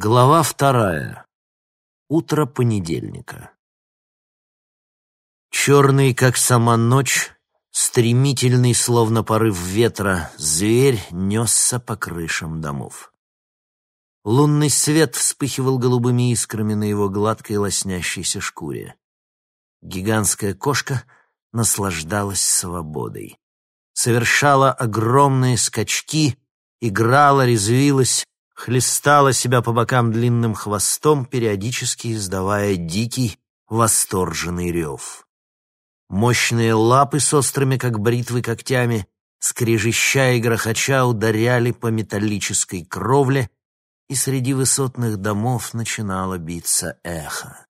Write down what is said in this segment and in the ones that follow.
Глава вторая. Утро понедельника. Черный, как сама ночь, стремительный, словно порыв ветра, зверь несся по крышам домов. Лунный свет вспыхивал голубыми искрами на его гладкой лоснящейся шкуре. Гигантская кошка наслаждалась свободой. Совершала огромные скачки, играла, резвилась, хлестала себя по бокам длинным хвостом, периодически издавая дикий, восторженный рев. Мощные лапы с острыми, как бритвы, когтями, скрежеща и грохоча, ударяли по металлической кровле, и среди высотных домов начинало биться эхо.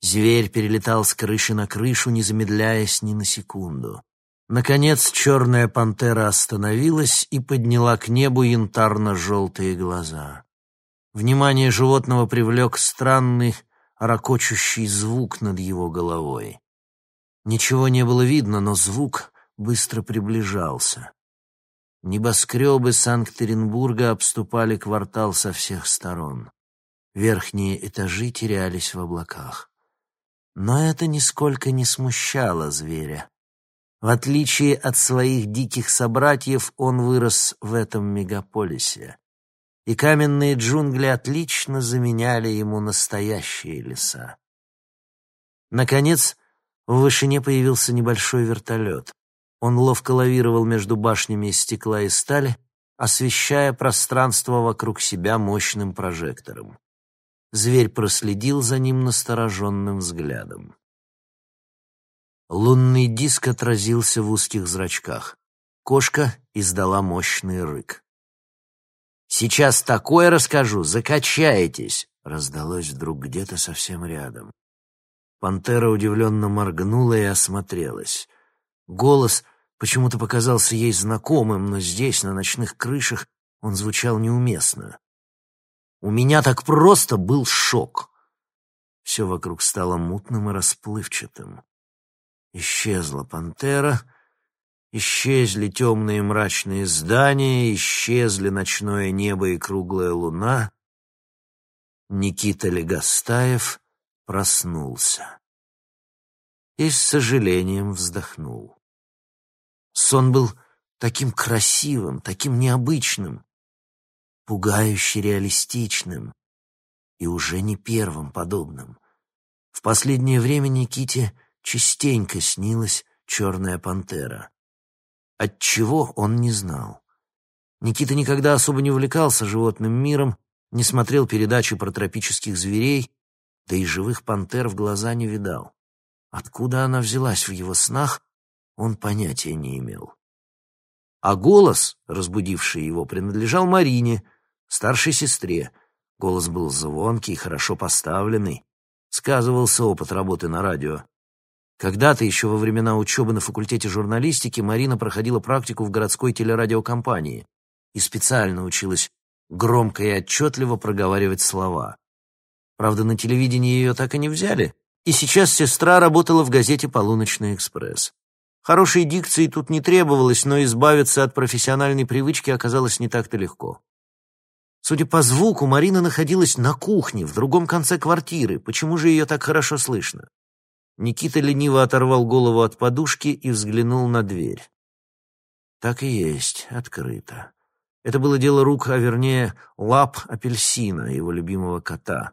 Зверь перелетал с крыши на крышу, не замедляясь ни на секунду. Наконец черная пантера остановилась и подняла к небу янтарно-желтые глаза. Внимание животного привлек странный, ракочущий звук над его головой. Ничего не было видно, но звук быстро приближался. Небоскребы Санкт-Петербурга обступали квартал со всех сторон. Верхние этажи терялись в облаках. Но это нисколько не смущало зверя. В отличие от своих диких собратьев, он вырос в этом мегаполисе. И каменные джунгли отлично заменяли ему настоящие леса. Наконец, в вышине появился небольшой вертолет. Он ловко лавировал между башнями из стекла и стали, освещая пространство вокруг себя мощным прожектором. Зверь проследил за ним настороженным взглядом. Лунный диск отразился в узких зрачках. Кошка издала мощный рык. «Сейчас такое расскажу, закачаетесь!» раздалось вдруг где-то совсем рядом. Пантера удивленно моргнула и осмотрелась. Голос почему-то показался ей знакомым, но здесь, на ночных крышах, он звучал неуместно. У меня так просто был шок. Все вокруг стало мутным и расплывчатым. Исчезла пантера, исчезли темные мрачные здания, исчезли ночное небо и круглая луна. Никита Легостаев проснулся и с сожалением вздохнул. Сон был таким красивым, таким необычным, пугающе реалистичным и уже не первым подобным. В последнее время Никите частенько снилась черная пантера. От чего он не знал. Никита никогда особо не увлекался животным миром, не смотрел передачи про тропических зверей, да и живых пантер в глаза не видал. Откуда она взялась в его снах, он понятия не имел. А голос, разбудивший его, принадлежал Марине, старшей сестре. Голос был звонкий, хорошо поставленный. Сказывался опыт работы на радио. Когда-то, еще во времена учебы на факультете журналистики, Марина проходила практику в городской телерадиокомпании и специально училась громко и отчетливо проговаривать слова. Правда, на телевидении ее так и не взяли, и сейчас сестра работала в газете «Полуночный экспресс». Хорошей дикции тут не требовалось, но избавиться от профессиональной привычки оказалось не так-то легко. Судя по звуку, Марина находилась на кухне, в другом конце квартиры. Почему же ее так хорошо слышно? Никита лениво оторвал голову от подушки и взглянул на дверь. Так и есть, открыто. Это было дело рук, а вернее лап апельсина, его любимого кота.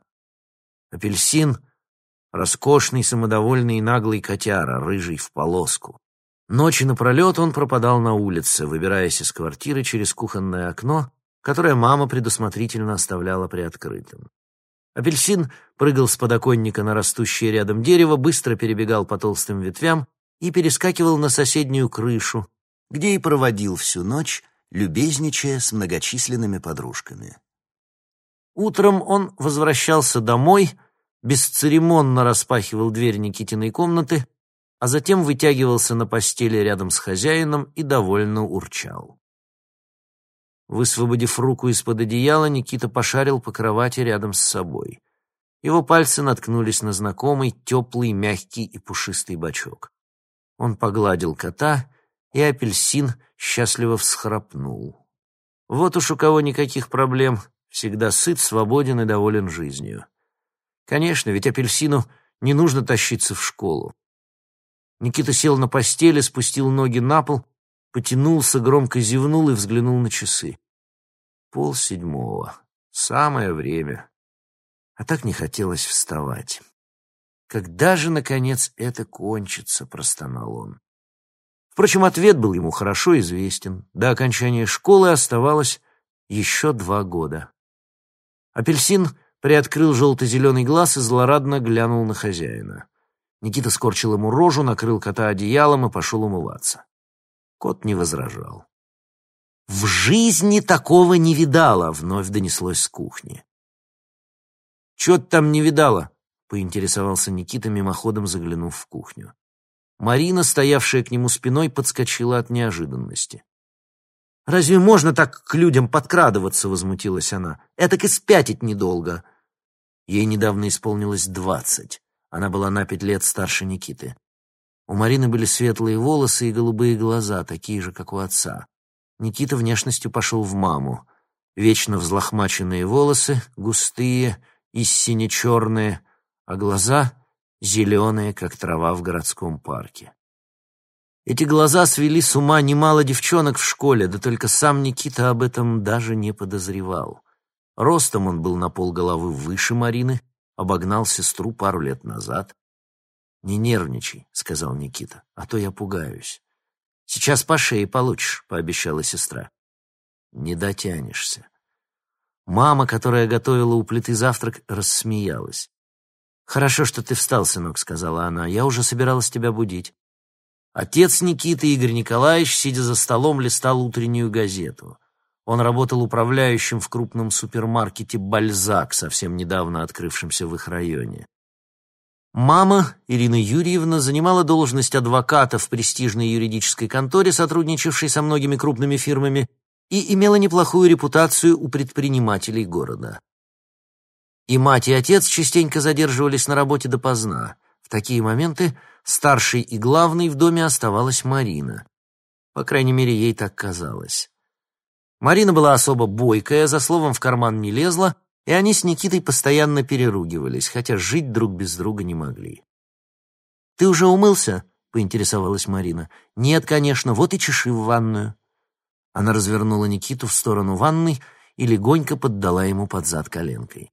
Апельсин — роскошный, самодовольный и наглый котяра, рыжий в полоску. Ночи напролет он пропадал на улице, выбираясь из квартиры через кухонное окно, которое мама предусмотрительно оставляла приоткрытым. Апельсин прыгал с подоконника на растущее рядом дерево, быстро перебегал по толстым ветвям и перескакивал на соседнюю крышу, где и проводил всю ночь, любезничая с многочисленными подружками. Утром он возвращался домой, бесцеремонно распахивал дверь Никитиной комнаты, а затем вытягивался на постели рядом с хозяином и довольно урчал. Высвободив руку из-под одеяла, Никита пошарил по кровати рядом с собой. Его пальцы наткнулись на знакомый, теплый, мягкий и пушистый бачок. Он погладил кота, и апельсин счастливо всхрапнул. Вот уж у кого никаких проблем, всегда сыт, свободен и доволен жизнью. Конечно, ведь апельсину не нужно тащиться в школу. Никита сел на постели, спустил ноги на пол, потянулся, громко зевнул и взглянул на часы. Пол седьмого. Самое время. А так не хотелось вставать. «Когда же, наконец, это кончится?» — простонал он. Впрочем, ответ был ему хорошо известен. До окончания школы оставалось еще два года. Апельсин приоткрыл желто-зеленый глаз и злорадно глянул на хозяина. Никита скорчил ему рожу, накрыл кота одеялом и пошел умываться. Кот не возражал. «В жизни такого не видала!» — вновь донеслось с кухни. «Чё ты там не видала?» — поинтересовался Никита, мимоходом заглянув в кухню. Марина, стоявшая к нему спиной, подскочила от неожиданности. «Разве можно так к людям подкрадываться?» — возмутилась она. «Этак и спятить недолго». Ей недавно исполнилось двадцать. Она была на пять лет старше Никиты. У Марины были светлые волосы и голубые глаза, такие же, как у отца. Никита внешностью пошел в маму. Вечно взлохмаченные волосы, густые и сине-черные, а глаза зеленые, как трава в городском парке. Эти глаза свели с ума немало девчонок в школе, да только сам Никита об этом даже не подозревал. Ростом он был на полголовы выше Марины, обогнал сестру пару лет назад. «Не нервничай», — сказал Никита, — «а то я пугаюсь». «Сейчас по шее получишь», — пообещала сестра. «Не дотянешься». Мама, которая готовила у плиты завтрак, рассмеялась. «Хорошо, что ты встал, сынок», — сказала она. «Я уже собиралась тебя будить». Отец Никиты, Игорь Николаевич, сидя за столом, листал утреннюю газету. Он работал управляющим в крупном супермаркете «Бальзак», совсем недавно открывшемся в их районе. Мама, Ирина Юрьевна, занимала должность адвоката в престижной юридической конторе, сотрудничавшей со многими крупными фирмами, и имела неплохую репутацию у предпринимателей города. И мать, и отец частенько задерживались на работе допоздна. В такие моменты старшей и главной в доме оставалась Марина. По крайней мере, ей так казалось. Марина была особо бойкая, за словом в карман не лезла, и они с Никитой постоянно переругивались, хотя жить друг без друга не могли. «Ты уже умылся?» — поинтересовалась Марина. «Нет, конечно, вот и чеши в ванную». Она развернула Никиту в сторону ванной и легонько поддала ему под зад коленкой.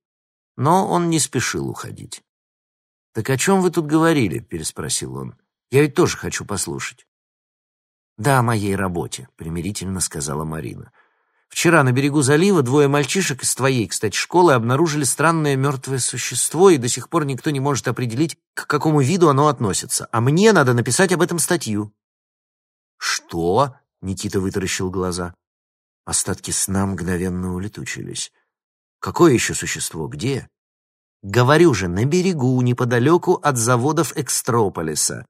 Но он не спешил уходить. «Так о чем вы тут говорили?» — переспросил он. «Я ведь тоже хочу послушать». «Да, о моей работе», — примирительно сказала Марина. «Вчера на берегу залива двое мальчишек из твоей, кстати, школы обнаружили странное мертвое существо, и до сих пор никто не может определить, к какому виду оно относится. А мне надо написать об этом статью». «Что?» — Никита вытаращил глаза. Остатки сна мгновенно улетучились. Какое еще существо? Где? Говорю же, на берегу, неподалеку от заводов Экстрополиса.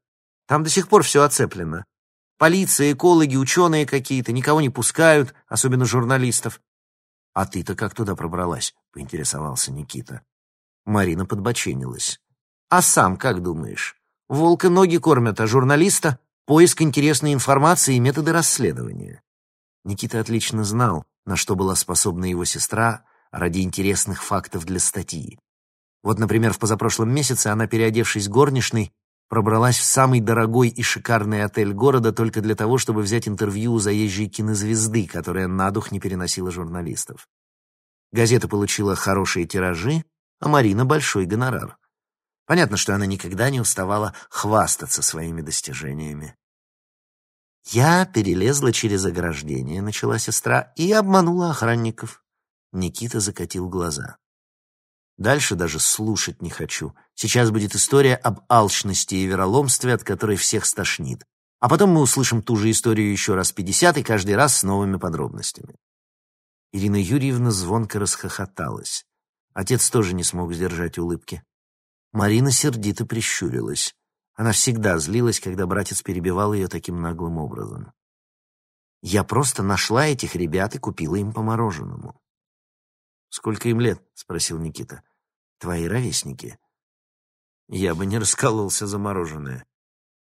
Там до сих пор все оцеплено. Полиция, экологи, ученые какие-то, никого не пускают, особенно журналистов. А ты-то как туда пробралась? Поинтересовался Никита. Марина подбоченилась. А сам как думаешь? Волка ноги кормят, а журналиста — поиск интересной информации и методы расследования. Никита отлично знал, на что была способна его сестра, ради интересных фактов для статьи. Вот, например, в позапрошлом месяце она, переодевшись горничной, пробралась в самый дорогой и шикарный отель города только для того, чтобы взять интервью у заезжей кинозвезды, которая на дух не переносила журналистов. Газета получила хорошие тиражи, а Марина — большой гонорар. Понятно, что она никогда не уставала хвастаться своими достижениями. «Я перелезла через ограждение», — начала сестра, — «и обманула охранников. Никита закатил глаза. Дальше даже слушать не хочу. Сейчас будет история об алчности и вероломстве, от которой всех стошнит. А потом мы услышим ту же историю еще раз пятьдесят и каждый раз с новыми подробностями. Ирина Юрьевна звонко расхохоталась. Отец тоже не смог сдержать улыбки. Марина сердито прищурилась. Она всегда злилась, когда братец перебивал ее таким наглым образом. «Я просто нашла этих ребят и купила им по мороженому. «Сколько им лет?» — спросил Никита. «Твои ровесники». Я бы не раскололся за мороженое.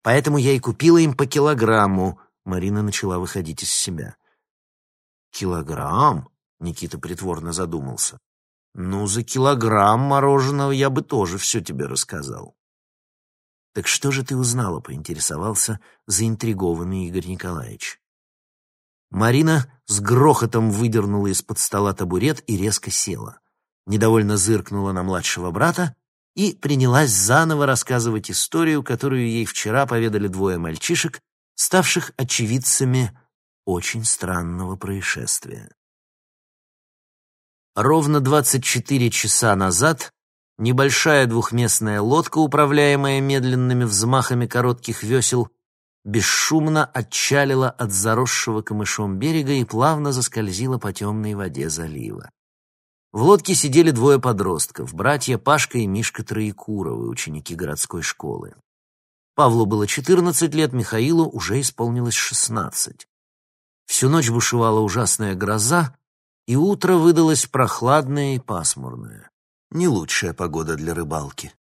Поэтому я и купила им по килограмму. Марина начала выходить из себя. «Килограмм?» — Никита притворно задумался. Ну, за килограмм мороженого я бы тоже все тебе рассказал. Так что же ты узнала, поинтересовался заинтригованный Игорь Николаевич. Марина с грохотом выдернула из-под стола табурет и резко села. Недовольно зыркнула на младшего брата и принялась заново рассказывать историю, которую ей вчера поведали двое мальчишек, ставших очевидцами очень странного происшествия. Ровно 24 часа назад небольшая двухместная лодка, управляемая медленными взмахами коротких весел, бесшумно отчалила от заросшего камышом берега и плавно заскользила по темной воде залива. В лодке сидели двое подростков, братья Пашка и Мишка Троекуровы, ученики городской школы. Павлу было 14 лет, Михаилу уже исполнилось 16. Всю ночь бушевала ужасная гроза, и утро выдалось прохладное и пасмурное. Не лучшая погода для рыбалки.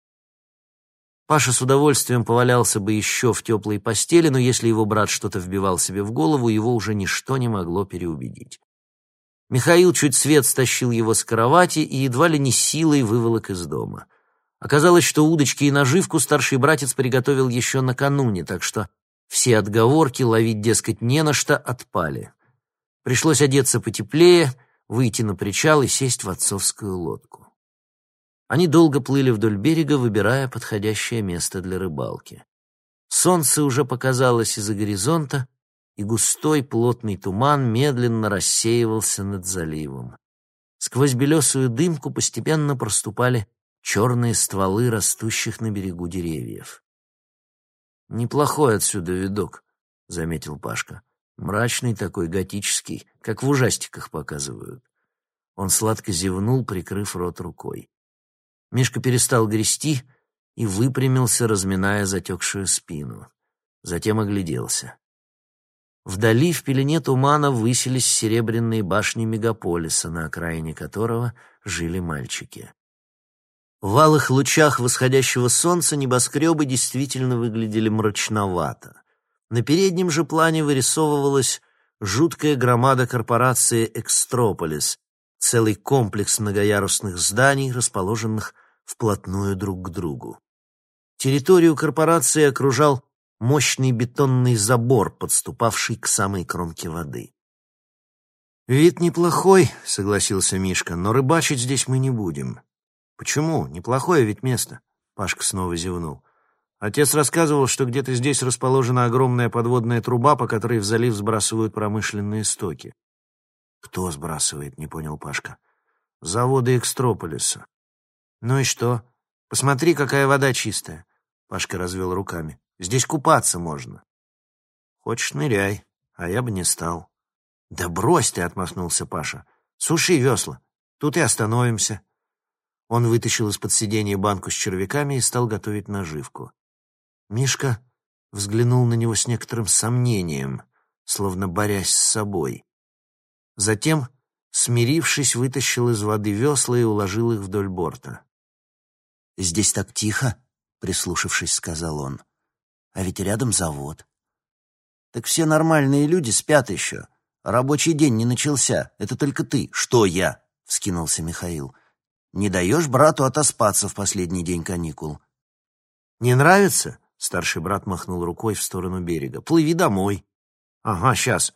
Паша с удовольствием повалялся бы еще в теплой постели, но если его брат что-то вбивал себе в голову, его уже ничто не могло переубедить. Михаил чуть свет стащил его с кровати и едва ли не силой выволок из дома. Оказалось, что удочки и наживку старший братец приготовил еще накануне, так что все отговорки ловить, дескать, не на что отпали. Пришлось одеться потеплее, выйти на причал и сесть в отцовскую лодку. Они долго плыли вдоль берега, выбирая подходящее место для рыбалки. Солнце уже показалось из-за горизонта, и густой плотный туман медленно рассеивался над заливом. Сквозь белесую дымку постепенно проступали черные стволы растущих на берегу деревьев. «Неплохой отсюда видок», — заметил Пашка. «Мрачный такой, готический, как в ужастиках показывают». Он сладко зевнул, прикрыв рот рукой. Мишка перестал грести и выпрямился, разминая затекшую спину. Затем огляделся. Вдали в пелене тумана высились серебряные башни мегаполиса, на окраине которого жили мальчики. В алых лучах восходящего солнца небоскребы действительно выглядели мрачновато. На переднем же плане вырисовывалась жуткая громада корпорации «Экстрополис», целый комплекс многоярусных зданий, расположенных вплотную друг к другу. Территорию корпорации окружал мощный бетонный забор, подступавший к самой кромке воды. «Вид неплохой», — согласился Мишка, — «но рыбачить здесь мы не будем». «Почему? Неплохое ведь место», — Пашка снова зевнул. Отец рассказывал, что где-то здесь расположена огромная подводная труба, по которой в залив сбрасывают промышленные стоки. «Кто сбрасывает?» — не понял Пашка. «Заводы Экстрополиса». «Ну и что? Посмотри, какая вода чистая», — Пашка развел руками. Здесь купаться можно. Хочешь, ныряй, а я бы не стал. Да брось ты, отмахнулся Паша. Суши весла. Тут и остановимся. Он вытащил из-под сиденья банку с червяками и стал готовить наживку. Мишка взглянул на него с некоторым сомнением, словно борясь с собой. Затем, смирившись, вытащил из воды весла и уложил их вдоль борта. «Здесь так тихо», — прислушавшись, сказал он. А ведь рядом завод. Так все нормальные люди спят еще. Рабочий день не начался. Это только ты. Что я? Вскинулся Михаил. Не даешь брату отоспаться в последний день каникул. Не нравится? Старший брат махнул рукой в сторону берега. Плыви домой. Ага, сейчас.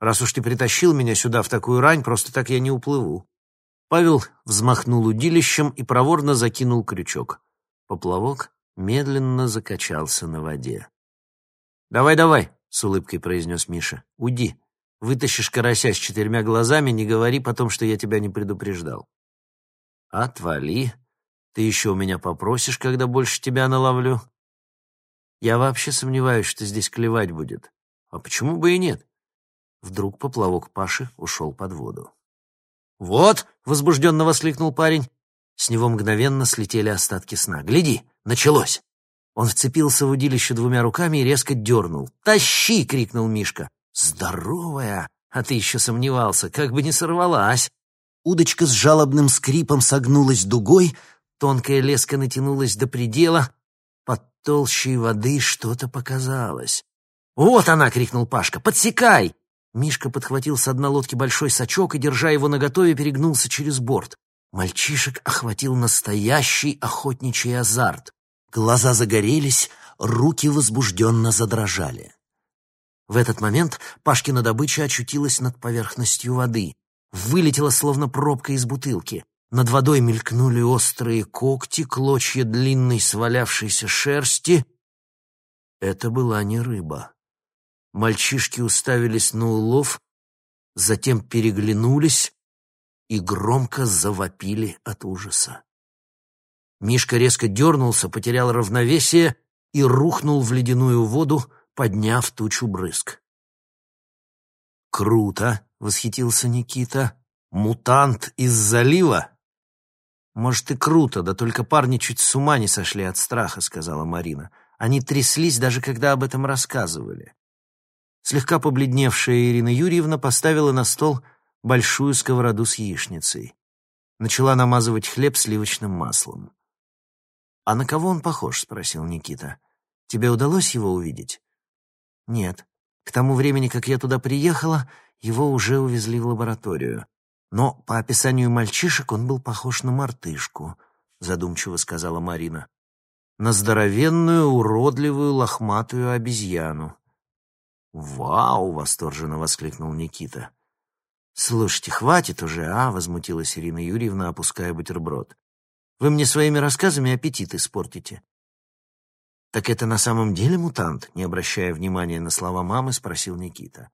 Раз уж ты притащил меня сюда в такую рань, просто так я не уплыву. Павел взмахнул удилищем и проворно закинул крючок. Поплавок медленно закачался на воде. «Давай, давай», — с улыбкой произнес Миша, — «уйди. Вытащишь карася с четырьмя глазами, не говори потом, что я тебя не предупреждал». «Отвали. Ты еще у меня попросишь, когда больше тебя наловлю». «Я вообще сомневаюсь, что здесь клевать будет. А почему бы и нет?» Вдруг поплавок Паши ушел под воду. «Вот!» — возбужденно воскликнул парень. С него мгновенно слетели остатки сна. «Гляди, началось!» Он вцепился в удилище двумя руками и резко дернул. «Тащи!» — крикнул Мишка. «Здоровая! А ты еще сомневался, как бы не сорвалась!» Удочка с жалобным скрипом согнулась дугой, тонкая леска натянулась до предела. Под толщей воды что-то показалось. «Вот она!» — крикнул Пашка. «Подсекай!» Мишка подхватил с дна лодки большой сачок и, держа его наготове, перегнулся через борт. Мальчишек охватил настоящий охотничий азарт. Глаза загорелись, руки возбужденно задрожали. В этот момент Пашкина добыча очутилась над поверхностью воды. Вылетела, словно пробка из бутылки. Над водой мелькнули острые когти, клочья длинной свалявшейся шерсти. Это была не рыба. Мальчишки уставились на улов, затем переглянулись и громко завопили от ужаса. Мишка резко дернулся, потерял равновесие и рухнул в ледяную воду, подняв тучу брызг. «Круто!» — восхитился Никита. «Мутант из залива?» «Может, и круто, да только парни чуть с ума не сошли от страха», — сказала Марина. Они тряслись, даже когда об этом рассказывали. Слегка побледневшая Ирина Юрьевна поставила на стол большую сковороду с яичницей. Начала намазывать хлеб сливочным маслом. «А на кого он похож?» — спросил Никита. «Тебе удалось его увидеть?» «Нет. К тому времени, как я туда приехала, его уже увезли в лабораторию. Но по описанию мальчишек он был похож на мартышку», — задумчиво сказала Марина. «На здоровенную, уродливую, лохматую обезьяну». «Вау!» — восторженно воскликнул Никита. «Слушайте, хватит уже, а?» — возмутилась Ирина Юрьевна, опуская бутерброд. «Вы мне своими рассказами аппетит испортите». «Так это на самом деле мутант?» — не обращая внимания на слова мамы, спросил Никита.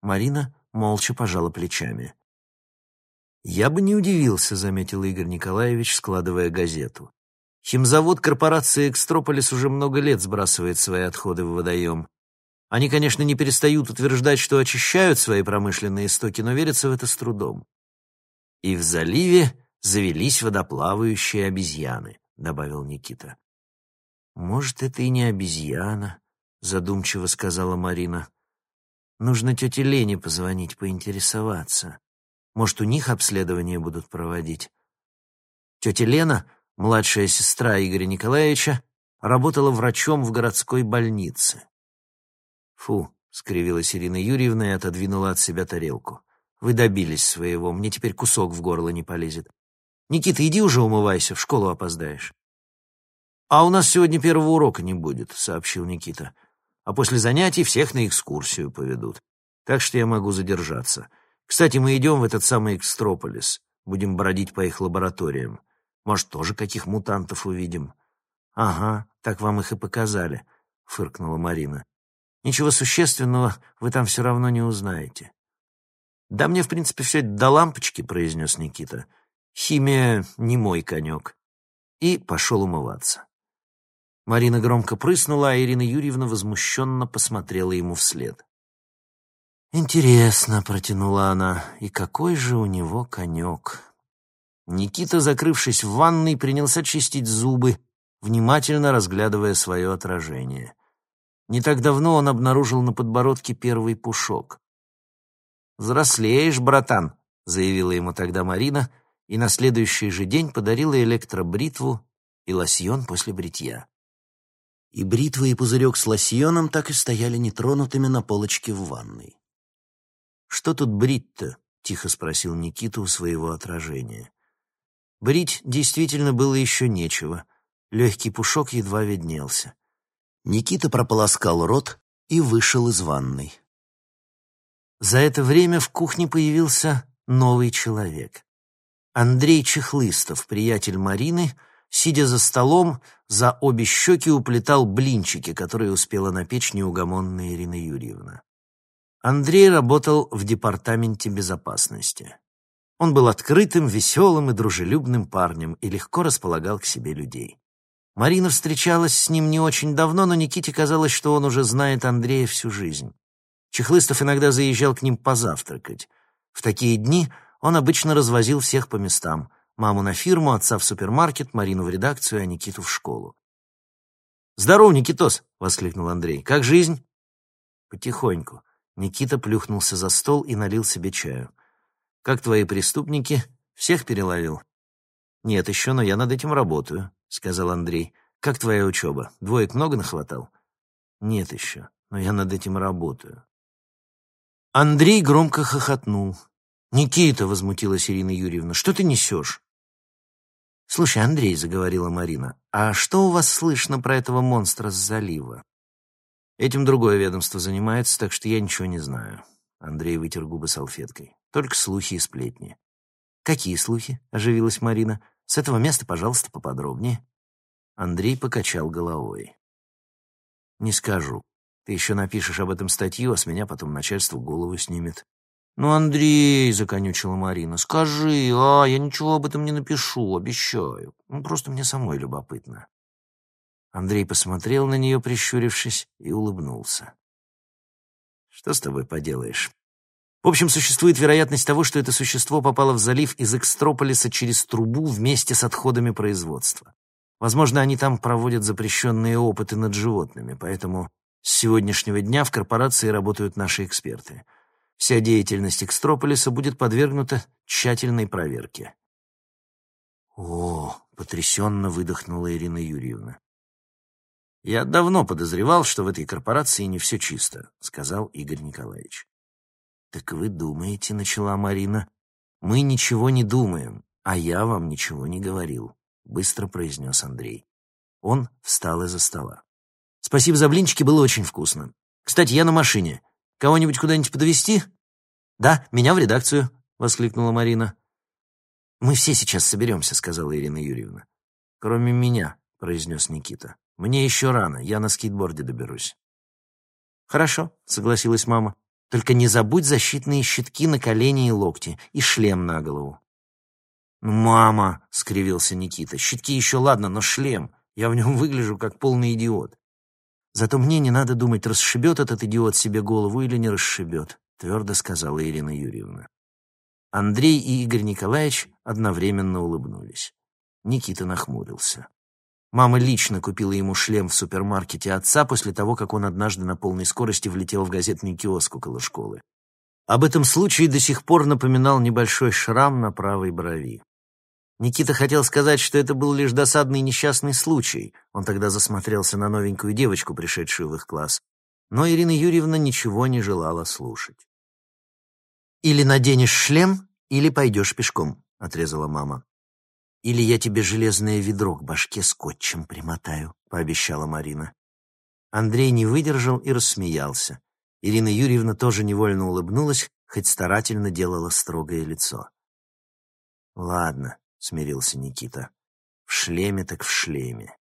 Марина молча пожала плечами. «Я бы не удивился», — заметил Игорь Николаевич, складывая газету. «Химзавод корпорации «Экстрополис» уже много лет сбрасывает свои отходы в водоем. Они, конечно, не перестают утверждать, что очищают свои промышленные стоки, но верятся в это с трудом. И в заливе завелись водоплавающие обезьяны, добавил Никита. Может, это и не обезьяна, задумчиво сказала Марина. Нужно тете Лене позвонить, поинтересоваться. Может, у них обследование будут проводить. Тетя Лена, младшая сестра Игоря Николаевича, работала врачом в городской больнице. «Фу», — скривилась Ирина Юрьевна и отодвинула от себя тарелку. «Вы добились своего, мне теперь кусок в горло не полезет. Никита, иди уже умывайся, в школу опоздаешь». «А у нас сегодня первого урока не будет», — сообщил Никита. «А после занятий всех на экскурсию поведут. Так что я могу задержаться. Кстати, мы идем в этот самый Экстрополис. Будем бродить по их лабораториям. Может, тоже каких мутантов увидим?» «Ага, так вам их и показали», — фыркнула Марина. Ничего существенного вы там все равно не узнаете. «Да мне, в принципе, все это до лампочки», — произнес Никита. «Химия не мой конек». И пошел умываться. Марина громко прыснула, а Ирина Юрьевна возмущенно посмотрела ему вслед. «Интересно», — протянула она, — «и какой же у него конек?» Никита, закрывшись в ванной, принялся чистить зубы, внимательно разглядывая свое отражение. Не так давно он обнаружил на подбородке первый пушок. «Взрослеешь, братан», — заявила ему тогда Марина, и на следующий же день подарила электробритву и лосьон после бритья. И бритва, и пузырек с лосьоном так и стояли нетронутыми на полочке в ванной. «Что тут брить-то?» — тихо спросил Никита у своего отражения. Брить действительно было еще нечего. Легкий пушок едва виднелся. Никита прополоскал рот и вышел из ванной. За это время в кухне появился новый человек. Андрей Чехлыстов, приятель Марины, сидя за столом, за обе щеки уплетал блинчики, которые успела напечь неугомонная Ирина Юрьевна. Андрей работал в департаменте безопасности. Он был открытым, веселым и дружелюбным парнем и легко располагал к себе людей. Марина встречалась с ним не очень давно, но Никите казалось, что он уже знает Андрея всю жизнь. Чехлыстов иногда заезжал к ним позавтракать. В такие дни он обычно развозил всех по местам. Маму на фирму, отца в супермаркет, Марину в редакцию, а Никиту в школу. «Здорово, Никитос!» — воскликнул Андрей. «Как жизнь?» «Потихоньку». Никита плюхнулся за стол и налил себе чаю. «Как твои преступники? Всех переловил?» «Нет еще, но я над этим работаю», — сказал Андрей. «Как твоя учеба? Двоек много нахватал?» «Нет еще, но я над этим работаю». Андрей громко хохотнул. «Никита!» — возмутилась Ирина Юрьевна. «Что ты несешь?» «Слушай, Андрей», — заговорила Марина, — «а что у вас слышно про этого монстра с залива?» «Этим другое ведомство занимается, так что я ничего не знаю». Андрей вытер губы салфеткой. «Только слухи и сплетни». «Какие слухи?» — оживилась Марина. «С этого места, пожалуйста, поподробнее». Андрей покачал головой. «Не скажу. Ты еще напишешь об этом статью, а с меня потом начальство голову снимет. «Ну, Андрей», — законючила Марина, — «скажи, а, я ничего об этом не напишу, обещаю. Ну, просто мне самой любопытно». Андрей посмотрел на нее, прищурившись, и улыбнулся. «Что с тобой поделаешь?» В общем, существует вероятность того, что это существо попало в залив из Экстрополиса через трубу вместе с отходами производства. Возможно, они там проводят запрещенные опыты над животными, поэтому с сегодняшнего дня в корпорации работают наши эксперты — Вся деятельность Экстрополиса будет подвергнута тщательной проверке. «О!» — потрясенно выдохнула Ирина Юрьевна. «Я давно подозревал, что в этой корпорации не все чисто», — сказал Игорь Николаевич. «Так вы думаете, — начала Марина, — мы ничего не думаем, а я вам ничего не говорил», — быстро произнес Андрей. Он встал из-за стола. «Спасибо за блинчики, было очень вкусно. Кстати, я на машине. Кого-нибудь куда-нибудь подвезти? «Да, меня в редакцию», — воскликнула Марина. «Мы все сейчас соберемся», — сказала Ирина Юрьевна. «Кроме меня», — произнес Никита. «Мне еще рано, я на скейтборде доберусь». «Хорошо», — согласилась мама. «Только не забудь защитные щитки на колени и локти и шлем на голову». «Ну, мама», — скривился Никита, — «щитки еще ладно, но шлем. Я в нем выгляжу как полный идиот». Зато мне не надо думать, расшибет этот идиот себе голову или не расшибет, твердо сказала Ирина Юрьевна. Андрей и Игорь Николаевич одновременно улыбнулись. Никита нахмурился. Мама лично купила ему шлем в супермаркете отца после того, как он однажды на полной скорости влетел в газетный киоск около школы. Об этом случае до сих пор напоминал небольшой шрам на правой брови. Никита хотел сказать, что это был лишь досадный несчастный случай. Он тогда засмотрелся на новенькую девочку, пришедшую в их класс. Но Ирина Юрьевна ничего не желала слушать. «Или наденешь шлем, или пойдешь пешком», — отрезала мама. «Или я тебе железное ведро к башке скотчем примотаю», — пообещала Марина. Андрей не выдержал и рассмеялся. Ирина Юрьевна тоже невольно улыбнулась, хоть старательно делала строгое лицо. «Ладно», — смирился Никита. «В шлеме так в шлеме».